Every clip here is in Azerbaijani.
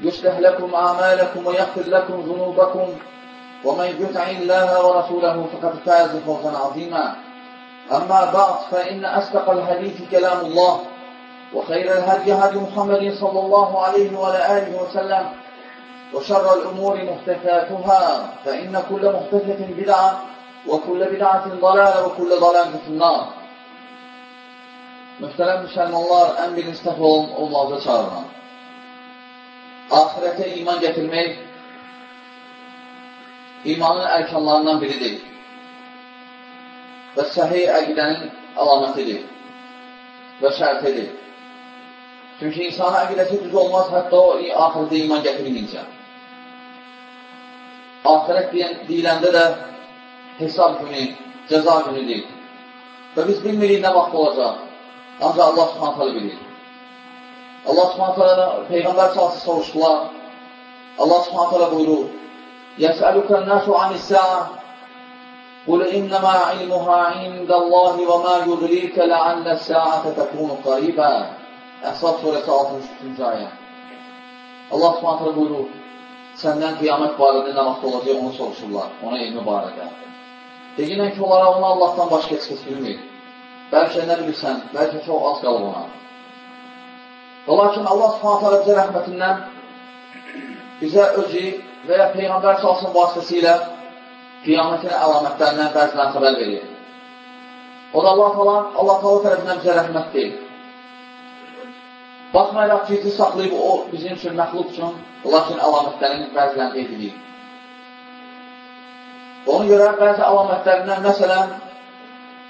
يصلح لكم أعمالكم ويغفر لكم ذنوبكم. ومن يطع الله ورسوله فقد فاز فوزا عظيما. أما بعد فإن أصدق الحديث كلام الله وخير الهدي هدي محمد صلى الله عليه وعلى آله وسلم وشر الأمور محدثاتها فإن كل محدثة بدعة وكل بدعة ضلالة وكل ضلالة في النار. Mühtərəm müsəlmanlar, ən birinci təqva olmazda çağırıram. Ahirətə iman gətirmək imanın ərkanlarından biridir və səhih əqidənin əlamətidir və şərtidir. Çünki insanın əqidəsi düz olmaz, hətta o ahirətə iman gətirməyincə. Ahirət deyiləndə də hesab günü, cəza günüdür. Və biz bilmirik nə vaxt olacaq. Ancaq Allah subhanətələ bilir. Allah subhanətələ Peyğəmbər çalsı soruşdular. Allah subhanətələ buyurur. Yəsəlükən nəsu anissa'a Qul innəmə ilmuha indəllahi və mə yudrikə ləallə sə'ətə təkunu qaribə Əhsab surəsi 63-cü ayə. Allah subhanətələ buyurur. Səndən qiyamət barədə nə vaxt olacaq onu soruşurlar. Ona ilmi barədə. Deyinən ki, onlara onu Allahdan başqa heç kəs bilmir. Bəlkə nə bilirsən, bəlkə çox az qalıb ona. Və lakin Allah subhanətə alə bizə rəhmətindən bizə özü və ya Peyğəmbər salsın vasitəsilə qiyamətin əlamətlərindən bəzindən xəbər verir. O da Allah falan, Allah falan tərəfindən bizə rəhmətdir. Baxmayaraq ki, izi saxlayıb o bizim üçün, məxluq üçün, lakin əlamətlərin bəzilərini edilir. Ona görə bəzi əlamətlərindən, məsələn,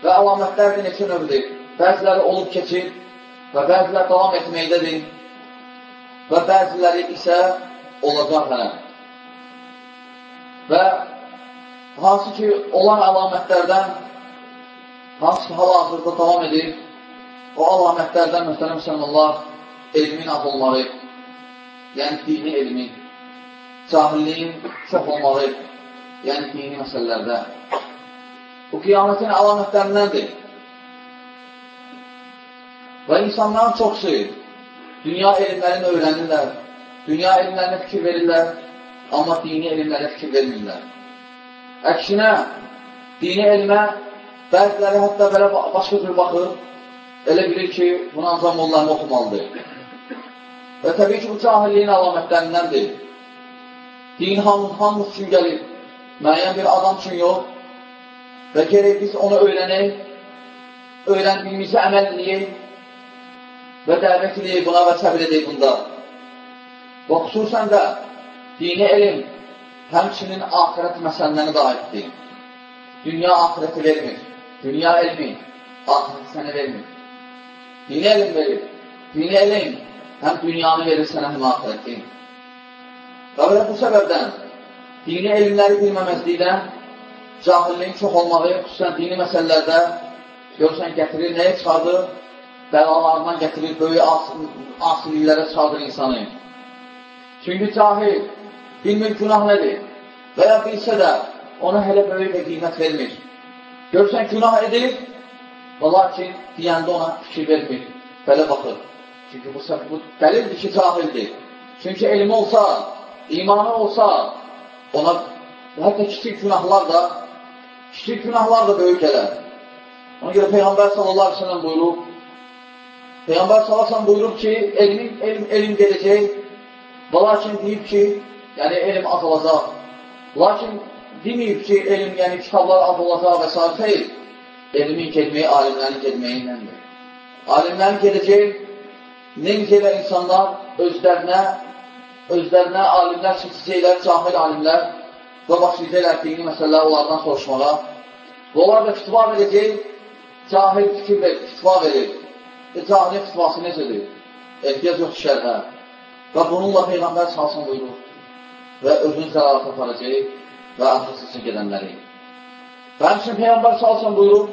və əlamətlər də neçə növdür. Bəziləri olub keçir və bəziləri davam etməkdədir və bəziləri isə olacaq hələ. Və hansı ki, olan əlamətlərdən hansı ki, hal-hazırda davam edir, o əlamətlərdən mühtərəm sənəllah elmin az olmağı, yəni dini elmin, cahilliyin çox olmağı, yəni dini məsələlərdə. Bu qiyamətin əlamətlərindəndir. Və insanların çoxsu dünya elmlərini öyrənirlər, dünya elmlərinə fikir verirlər, amma dini elmlərə fikir vermirlər. Əksinə, dini elmə bəziləri hətta belə başqa cür baxır, elə bilir ki, bunu ancaq onlarını oxumalıdır. Və təbii ki, bu cahilliyin əlamətlərindəndir. Din hamı, hamı üçün gəlir, müəyyən bir adam üçün yox, və gerək biz onu öyrənək, öyrəndiyimizi əməl edək və dəvət edək buna və səbir edək bunda. Və xüsusən də dini elm həmçinin ahirət məsələni də aiddir. Dünya ahirəti vermir. Dünya elmi ahirəti sənə vermir. Dini elm verir. Dini elm həm dünyanı verir sənə, həm ahirəti. Və belə bu səbəbdən dini elmləri bilməməzlikdən cahilliyin çox olmağı, xüsusən dini məsələlərdə görürsən, gətirir, nəyə çıxardır? Bəlalarından gətirir, böyük asiliklərə çıxardır insanı. Çünki cahil bilmir günah nədir və ya bilsə də ona hələ böyük bir qiymət vermir. Görürsən, günah edir və lakin deyəndə ona fikir vermir, belə baxır. Çünki bu, bu dəlildir ki, cahildir. Çünki elmi olsa, imanı olsa, ona hətta kiçik günahlar da Kiçik günahlar da böyük gələr. Ona görə Peyğəmbər sallallahu aleyhi ve sellem buyurub, Peyğəmbər sellem buyurub ki, elmin, elm, elm gələcək və lakin deyib ki, yəni elm azalacaq. Lakin deməyib ki, elm, yəni kitablar az olacaq və s. xeyr. Elmin gedməyi alimlərin gedməyi iləndir. Alimlərin gedəcək, necə elə insanlar özlərinə, özlərinə alimlər seçəcəklər, cahil alimlər və başlayacaqlar dini məsələlər onlardan soruşmağa. Və onlar da fitva verəcək, cahil fikir verir, fitva verir. E, cahilin fitvası necədir? Ehtiyac yox şərhə. Və bununla Peyğəmbər salsın buyurur və özünü zəlalət aparacaq və arxasıca gedənləri. Və həmçin Peyğəmbər salsın buyurur,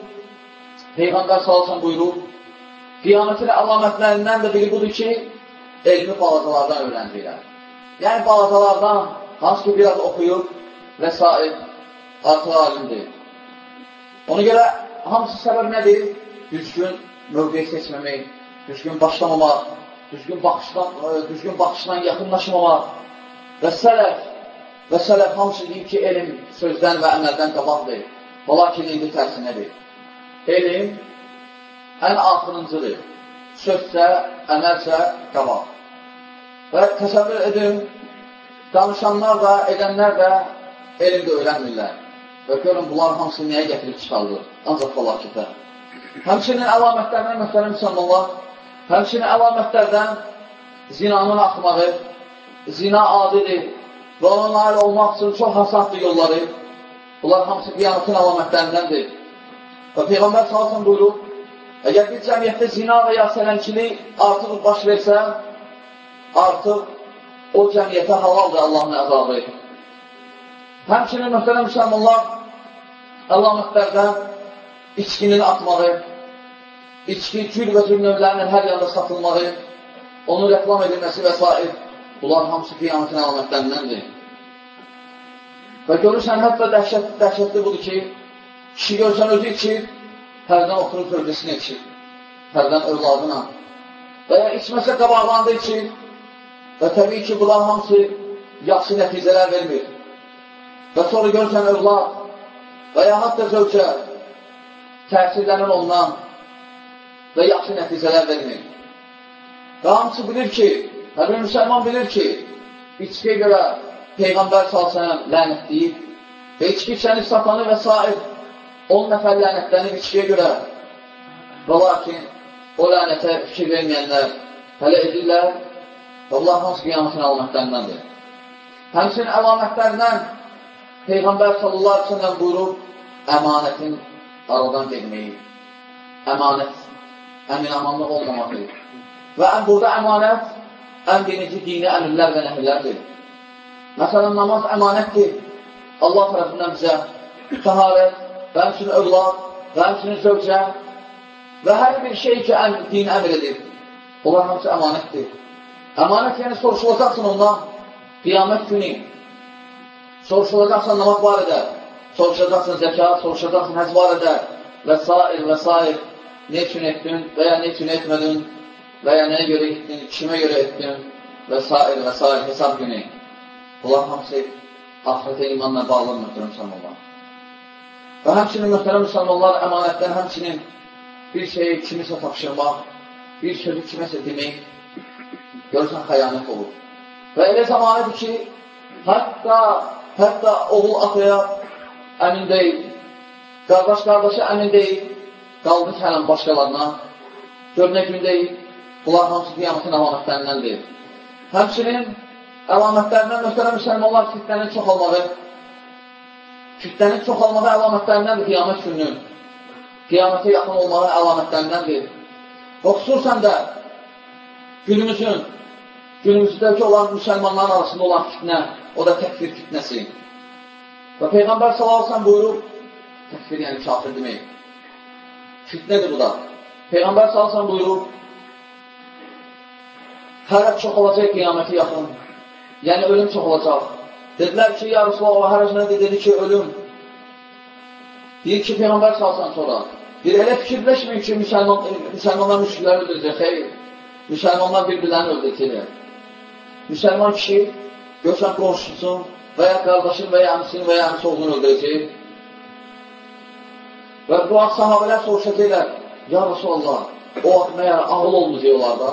Peyğəmbər salsın buyurur, Qiyamətin əlamətlərindən də biri budur ki, elmi balacalardan öyrəndirlər. Yəni, balacalardan, hansı ki, biraz oxuyub və s. artıq alimdir. Ona görə hamısı səbəb nədir? Düzgün mövqeyi seçməmək, düzgün başlamamaq, düzgün baxışdan, e, düzgün baxışdan yaxınlaşmamaq və sələf və sələf hamısı deyir ki, elm sözdən və əməldən qabaqdır. Lakin indi tərsinədir. Elm ən axırıncıdır. Sözsə, əməlsə qabaq. Və təsəvvür edin, danışanlar da, edənlər də elm də öyrənmirlər. Və görün, bunlar hamısı nəyə gətirib çıxardır? Ancaq falakətə. Həmçinin əlamətlərindən mühtərəm müsəlmanlar, həmçinin əlamətlərdən zinanın axmağı, zina adidir və ona nail olmaq üçün çox hasaddır yolları. Bunlar hamısı qiyamətin əlamətlərindəndir. Və Peyğəmbər salsın buyurur, əgər bir cəmiyyətdə zina və ya sələmçilik artıq baş versə, artıq o cəmiyyətə halaldır Allahın əzabı. Həmçinin mühtərəm müsəlmanlar əlamətlərdən içkinin atmağı, içki cür və cür növlərinin hər yanda satılmağı, onun reklam edilməsi və s. Bunlar hamısı qiyamətin əlamətlərindəndir. Və görürsən, hətta dəhşət, dəhşətli budur ki, kişi görsən özü içir, hərdən oturub tövbəsini içir, hərdən övladına. Və ya içməsə qabaqlarında içir və təbii ki, bunlar hamısı yaxşı nəticələr vermir. Və sonra görsən övlad və ya hatta zövcə təsirlənir ondan və yaxşı nəticələr vermir. Və hamısı bilir ki, həmin müsəlman bilir ki, içkiyə görə Peyğəmbər salsana lənətləyib və içki içəni satanı və s. 10 nəfər lənətlənib içkiyə görə və lakin o lənətə fikir verməyənlər hələ edirlər və Allah hansı qiyamətin əlamətlərindəndir. Həmsin əlamətlərindən Peyğəmbər sallallahu aleyhi ve sellem buyurub, əmanətin aradan getməyi, əmanət, əminamanlıq olmamadır. Və burada əmanət ən birinci dini əmirlər və nəhirlərdir. Məsələn, namaz əmanətdir. Allah tərəfindən bizə təharət və həmçinin övlad və həmçinin zövcə və hər bir şey ki, əm, din əmr edir. Onlar hamısı əmanətdir. Əmanət yəni soruşulacaqsın ondan qiyamət günü. Soruşulacaqsan namaz barədə, soruşacaqsın zəkat, soruşacaqsın həc barədə və s. və s. Ne üçün etdin və ya ne üçün etmədin və ya nəyə görə etdin, kimə görə etdin və s. və s. hesab günü. Bunlar hamısı ahirətə imanla bağlı mühtərəm müsəlmanlar. Və həmçinin mühtərəm müsəlmanlar əmanətdən həmçinin bir şeyi kimisə tapşırmaq, bir sözü kiməsə demək, görürsən xəyanət olur. Və elə zamanıdır ki, hətta, hətta oğul ataya əmin deyil, qardaş qardaşa əmin deyil, qaldı kələm başqalarına, gör nə gün deyil, bunlar hamısı qiyamətin əlamətlərindəndir. Həmçinin əlamətlərindən möhtərəm müsəlmanlar fitlənin çoxalmağı, fitlənin çoxalmağı əlamətlərindəndir qiyamət gününün. Qiyamətə yaxın olmağı əlamətlərindəndir. Və xüsusən də günümüzün, günümüzdəki olan müsəlmanların arasında olan fitnə, o da təkfir fitnəsi. Və Peyğəmbər s.ə.v buyurub, təkfir yəni kafir demək. Fitnədir bu da. Peyğəmbər s.ə.v buyurub, hərət çox olacaq qiyaməti yaxın. Yəni, ölüm çox olacaq. Dedilər ki, ya Rasulallah, hərəc nə dedi ki, ölüm. Deyir ki, Peyğəmbər s.ə.v sonra, bir elə fikirləşməyin ki, müsəlman, müsəlmanlar müşkilləri öldürəcək, xeyr. Müsəlmanlar bir-birlərini öldürəcəklər. Müsəlman kişi, görsən qonşusun, və ya qardaşın və ya əmsinin və ya əmsi oğlunu öldürəcək. Və bu vaxt sahabələr soruşacaqlər, ya Rasulallah, o vaxt məyər ağıl olmayacaq onlarda?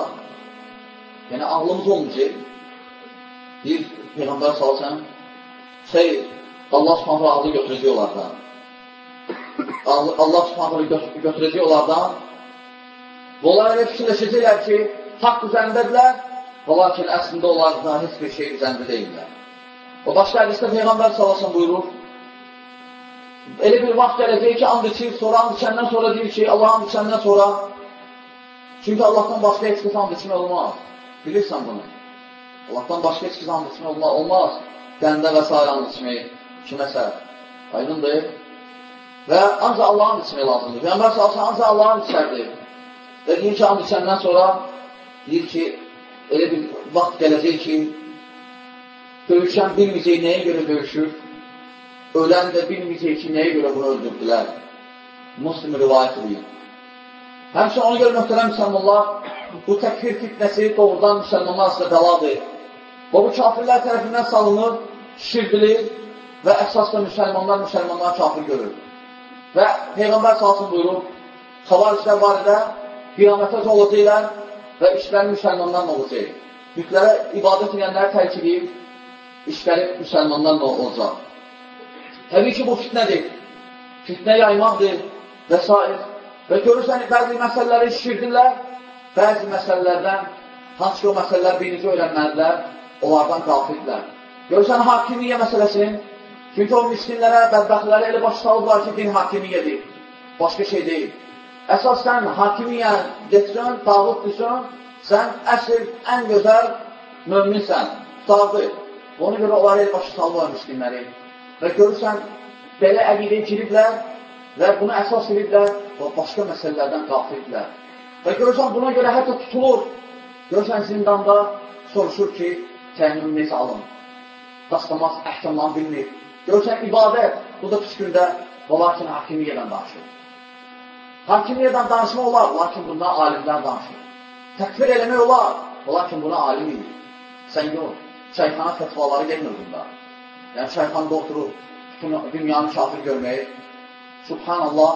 Yəni, ağlımız olmayacaq. Deyir, Peyğəmbər salsan, xeyr, Allah subhanə ağlı götürəcək onlardan. Allah subhanə götürəcək onlardan. Və onlar elə fikirləşəcəklər ki, haqq üzərindədirlər və lakin əslində onlar da heç bir şey üzərində deyirlər. Və başqa hədisdə Peyğəmbər salasın buyurur, elə bir vaxt gələcək ki, and içir, sonra and içəndən sonra deyir ki, Allah and içəndən sonra çünki Allahdan başqa heç kəs and içmək olmaz. Bilirsən bunu. Allahdan başqa heç kəs and içmək olmaz. olmaz. Qəndə və s. and içmək kiməsə. Aydındır. Və ancaq Allahın içmək lazımdır. Peyğəmbər salsın ancaq Allahın içərdir. Və deyir ki, and içəndən sonra deyir ki, elə bir vaxt gələcək ki, döyüşən bilməyəcək nəyə görə döyüşür, ölən də bilməyəcək ki, nəyə görə bunu öldürdülər. Muslim rivayət edir. Həmçə ona görə möhtərəm müsəlmanlar, bu təkfir fitnəsi doğrudan müsəlmanlar arasında bəladır. Və bu kafirlər tərəfindən salınır, şirdilir və əsasda müsəlmanlar müsəlmanlar kafir görür. Və Peyğəmbər salsın buyurur, xavariclər barədə qiyamətə olacaqlar və işləri müsəlmanlarla olacaq. Bütlərə ibadət edənləri tərk edib, işləri müsəlmanlarla olacaq. Təbii ki, bu fitnədir. Fitnə yaymaqdır və s. Və görürsən, bəzi məsələləri işirdirlər, bəzi məsələlərdən, hansı ki, o məsələlər birinci öyrənməlidirlər, onlardan qalxırdılar. Görürsən, hakimiyyə məsələsinin, çünki o miskinlərə, bədbəxtlərə elə başa salıblar ki, din hakimiyyədir, başqa şey deyil. Əsas sən hakimiyyə getsən, tağut düşsən, sən əsr ən gözəl möminsən, tutardı. Ona görə onları el başı salırlar miskinləri. Və görürsən, belə əqidə giriblər və bunu əsas ediblər və başqa məsələlərdən qalxırdılar. Və görürsən, buna görə hətta tutulur. Görürsən, zindanda soruşur ki, təmin necə alın. Dastamaz, əhkamdan bilmir. Görürsən, ibadət, bu da pis gündə və lakin hakimiyyədən danışır. Hakimiyyədən danışma olar, lakin bundan alimlər danışır. Təkfir eləmək olar, lakin buna alim edir. Sən yox, şeytana fətvaları gelmir bunda. Yəni, şeytanda oturur, dünyanı kafir görməyi. Subhanallah.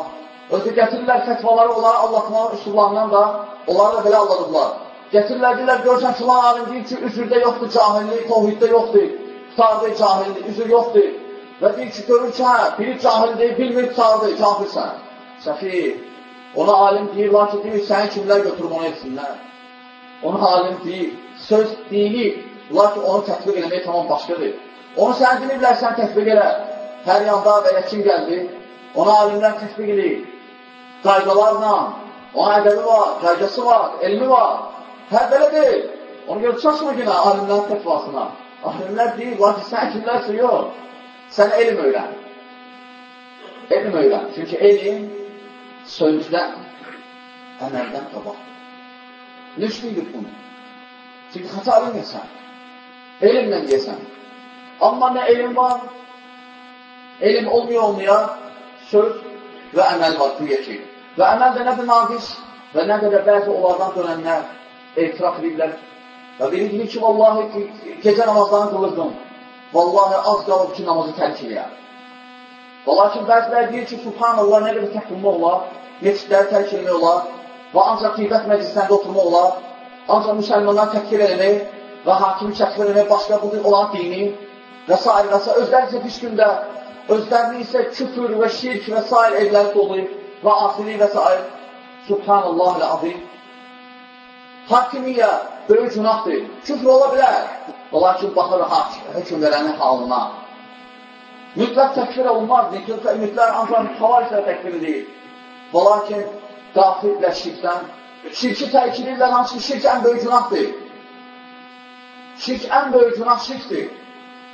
Özü gətirirlər fətvaları, onları Allahın üsullarından da, onları da belə alladıblar. Gətirirlər, deyirlər, görsən filan alim deyir ki, üzrdə yoxdur cahillik, tohiddə yoxdur, tutardı cahillik, üzr yoxdur. Və deyir ki, görür ki, hə, biri cahil deyil, bilmir, tutardı, kafirsən. Səfir. Ona alim deyir, lakin deyir, səni kimlər götürüb onu etsinlər? Ona alim deyir, söz deyil, lakin onu tətbiq eləmək tamam başqadır. Onu sən diniblər, sən tətbiq elə. Hər yanda və ya kim gəldi, ona alimlər tətbiq edir. Qaydalarla, ona ədəbi var, qaydası var, elmi var. Hər belə deyil. Ona görə çaşma günə alimlərin tətvasına. Alimlər deyir, lakin sən kimlərsə yox. Sən elm öyrən. Elm öyrən. Çünki elm sözdən, əməldən qabaqdır. Nə üçlüydür bunu? Çünki xata bilmirsən, elmlə deyəsən. Amma nə elm var, elm olmuyor-olmuya söz və əməl var, güya ki. Və əməl də nədir naqis və nə qədər bəzi onlardan dönənlər etiraf edirlər. Və biri deyir ki, vallahi gecə namazlarını qılırdım. Vallahi az qalıb ki, namazı tərk eləyər. Və lakin bəzilər deyir ki, subhanallah, nə qədər təhvimli olar, meçidləri tərk etmək olar və ancaq qeybət məclislərində oturmaq olar, ancaq müsəlmanları təkfir eləmək və hakimi təkfir eləmək başqa budur olan dini və s. və s. Özləri isə pis gündə, özlərini isə küfür və şirk və s. evləri doluyub və asili və s. Subhanallah ilə azim. Hakimiyyə böyük günahdır. Küfr ola bilər. Lakin baxır hökum verənin halına. Mütləq təkfir olunmaz. Mütləq ancaq xavariclə təkfir edir. Və lakin qafillə şirkdən, şirki təkilirlər, hansı ki, şirk ən böyük günahdır. Şirk ən böyük günah şirkdir.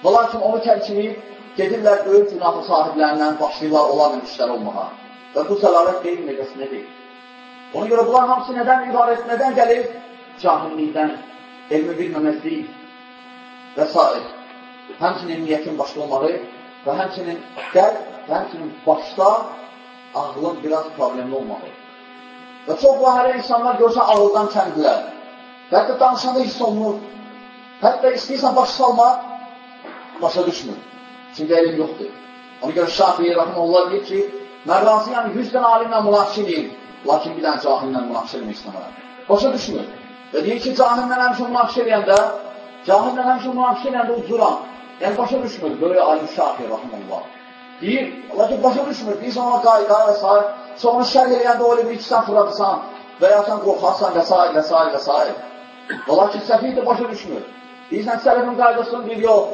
Və lakin onu təkilib, gedirlər böyük günahı sahiblərindən başlayırlar olan işlər olmağa. Və bu səlalət deyil necəsidir. Ona görə bunlar hamısı nədən ibarət, nədən gəlir? Cahillikdən, elmi bilməməzlik və s. Həmçinin niyyətin başqa olmağı və həmçinin qəlb və həmçinin başda ağlın biraz problemli olmalı. Və çox vahərə insanlar görsən ağıldan kəndilər. Və hətta danışanda hiss olunur. Hətta istəyirsən başa salmaq, başa düşmür. Çünki elm yoxdur. Ona görə Şafi'i Rəhməllah deyir ki, mən razıyam 100 dənə alimlə münaqişə edeyim, lakin bir dənə cahillə münaqişə etmək istəmərəm. Başa düşmür. Və deyir ki, cahillə həmişə münaqişə edəndə, cahillə həmişə münaqişə edəndə ucuram. Yəni, başa düşmür, böyle alim şafir, rahmanullah. Deyir, lakin başa düşmür, deyir, ona qayda və s. Sonra şərh eləyəndə o elə bir içsən fırladırsan və ya sən qorxarsan və s. və s. və s. Və lakin səfih də başa düşmür. Deyirsən, sələfin qaydasını deyir, yox,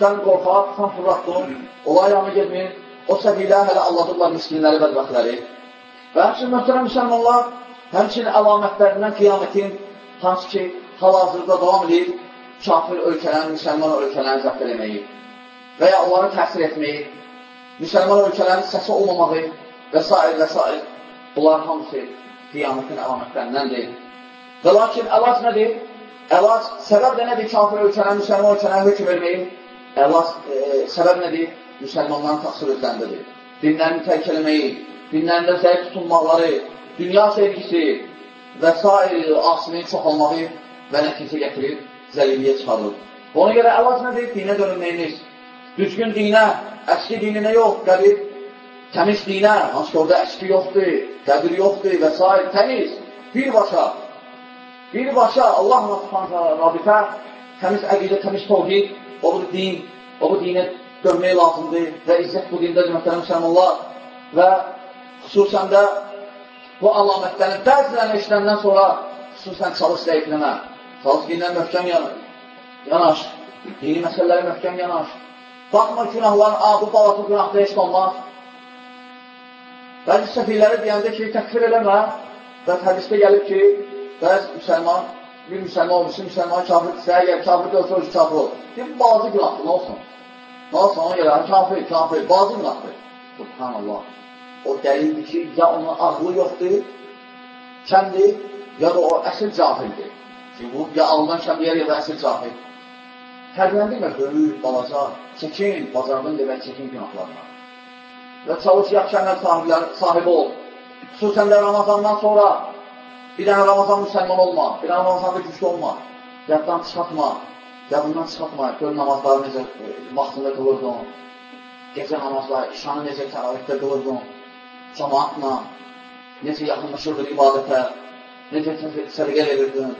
sən qorxar, sən fırlatdın, olay yanı gedmir, o səfihlər hələ alladıqlar miskinləri, bədbəxtləri. Və həmçin, möhtərəm müsəlmanlar, həmçin əlamətlərindən qiyamətin, hansı ki, hal-hazırda davam edir, kafir ölkələrin, müsəlman ölkələrini zəbt eləməyi və ya onları təsir etməyi, müsəlman ölkələrin səsi olmamağı və s. və s. Bunlar hamısı qiyamətin əlamətlərindəndir. Və lakin əlac nədir? Əlac, səbəb də nədir kafir ölkələrin, müsəlman ölkələrin hökm verməyi? Əlac, e, səbəb nədir? Müsəlmanların taxsir özləndədir. Dinlərini tərk eləməyi, dinlərində zəif tutulmaqları, dünya sevgisi və s. asiliyin çoxalmağı və nəticə gətirir, zəlilliyə çıxarır. Ona görə əlac nədir? Dinə dönülməyiniz. Düzgün dinə, əski dininə yox, qəbir, təmiz dinə, hansı ki, orada əski yoxdur, qəbir yoxdur və s. təmiz, birbaşa, birbaşa Allah rabitə, təmiz əqidə, təmiz tohid, o bu din, o bu dinə dönmək lazımdır və izzət bu dindədir, mühtərəm müsəlmanlar və xüsusən də bu əlamətlərin bəzilərini işləndən sonra xüsusən çalış zəifləmə, çalış dinlə möhkəm yanaş, dini məsələləri möhkəm yanaş. Baxma günahların, a, bu balası günahda heç olmaz. Bəzi səfirləri deyəndə ki, təkfir eləmə və hədisdə gəlib ki, bəzi müsəlman, bir müsəlman olmuşsa, müsəlman kafirdirsə, əgər kafir deyilsə, o ki, kafir olur. Bu balası günahdır, nə olsun? Nə olsun, ona görə, kafir, kafir, balası günahdır. Subhanallah. O dəlildir ki, ya onun ağlı yoxdur, kəmdir, ya da o əsl cahildir. Çünki bu, ya ağıldan kəm deyər, ya da əsl cahil. Fərqləndirmə, böyük, balaca, çəkin, bazardan demək, çəkin günahlarına. Və çalış yaxşı əməl sahibi ol. Xüsusən də Ramazandan sonra bir dənə Ramazan müsəlman olma, bir dənə Ramazanda güclü olma, yaddan çıxartma, yadından çıxartma, gör namazları necə e, vaxtında qılırdın, gecə namazları, işanı necə təravihdə qılırdın, cəmaatla, necə yaxınlaşırdın ibadətə, necə sədqə verirdin,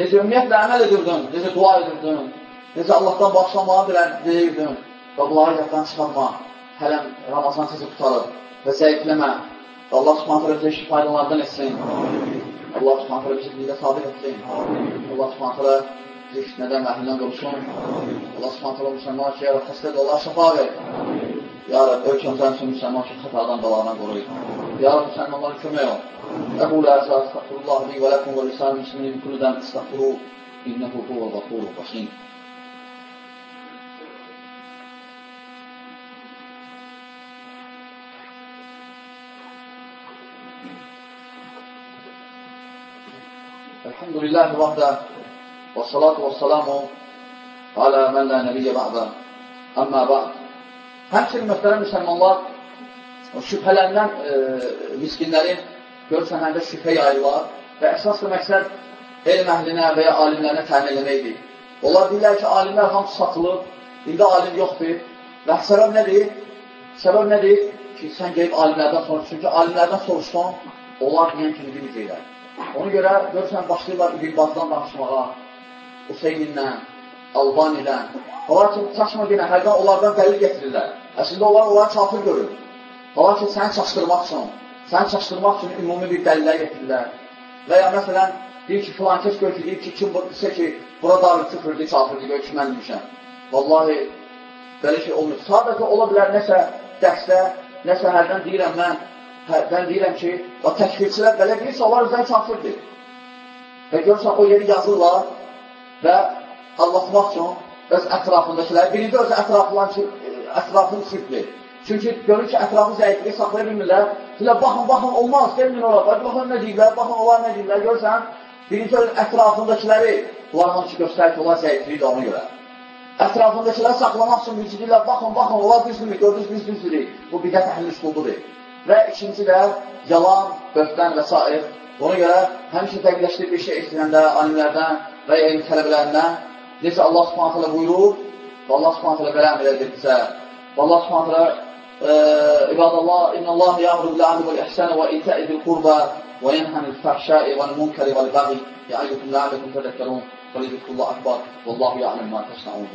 necə ümumiyyətlə əməl edirdin, necə dua edirdin, necə Allahdan başlamağı deyirdin. Və bunları yaddan çıxarma, hələm Ramazan sizi tutarır və zəifləmə. Və Allah subhanətə faydalardan etsin. Allah subhanət hələ bizi dində sabit etsin. Allah subhanət hələ fitnədən, məhlindən qılsın. Allah subhanət hələ müsəlman ki, yarab xəstədə Allah şəfa ver. Yarab, ölkəmizə həmsin müsəlman ki, xətadan, baladan qoruyun. Yarab, müsəlmanlara kömək ol. Əqul əzə, əstəqfurullah, li və ləkum və lisan-ı müslimin kulüdən əstəqfuru, innəhu huvə və qulu rəhim. Elhamdülillahi vahdə və salatu və salamu alə mən lə nəbiyyə ba'də əmmə ba'd. Həmçinin mühtərəm müsəlmanlar o şübhələrindən e, miskinlərin görürsən həndə şübhə yayırlar və əsaslı məqsəd elm əhlinə və ya alimlərinə təmin eləməkdir. Onlar deyirlər ki, alimlər hamısı satılıb, indi alim yoxdur. Və səbəb nədir? Səbəb nədir? Ki, sən gəlib alimlərdən soruşsun ki, alimlərdən soruşsan, onlar deyən kimi bilməyəcəklər. Ona görə görürsən, başlayırlar İbn Bazdan danışmağa, Hüseynindən, Albanidən. Onlar ki, çaşma deyən, hərdən onlardan dəlil getirirlər. Əslində onlar onları kafir görür. Onlar ki, səni çaşdırmaq üçün, səni çaşdırmaq üçün ümumi bir dəlillər getirirlər. Və ya məsələn, deyir ki, filan kəs gör ki, deyir ki, kim desə ki, bura darı küfürdür, kafirdir, gör ki, mən demişəm. Vallahi, belə şey olmur. Sadəcə ola bilər nəsə dərsdə, nəsə hərdən deyirəm mən, hə, mən deyirəm ki, o təkfirçilər belə deyirsə, onlar özləri kafirdir. Və görürsən, o yeri yazırlar və anlatmaq üçün öz ətrafındakilər, birinci öz ətrafından ki, ətrafını sirklir. Çünki görür ki, ətrafı zəifliyi saxlaya bilmirlər. Deyirlər, baxın, baxın, olmaz, gelmin ora, baxın nə deyirlər, baxın, onlar nə deyirlər, görürsən, birinci öz ətrafındakiləri, bunlar hamısı göstərir ki, onlar zəifliyi də ona görə. Ətrafındakiləri saxlamaq üçün deyirlər, baxın, baxın, onlar düzdürmü, gördünüz, biz düzdürük. Bu bidət əhlinin üslubudur. Və ikinci də yalan, böhtən və s. Ona görə həmişə dəqiqləşdirib bir şey istəyəndə alimlərdən və elm tələbələrindən necə Allah subhanətələ buyurur və Allah subhanətələ belə əmr edir bizə. Və Allah subhanətələ İbadallah, İnnəllah yəmru bilə'adı vəl-ihsənə və itə'i bil-qurba və yənhənil fəhşəi vəl-munkəri vəl-bəği yə'idukum lə'aləkum tədəkərun və lizikrullah akbar və Allahu ya'ləm mə təşnəun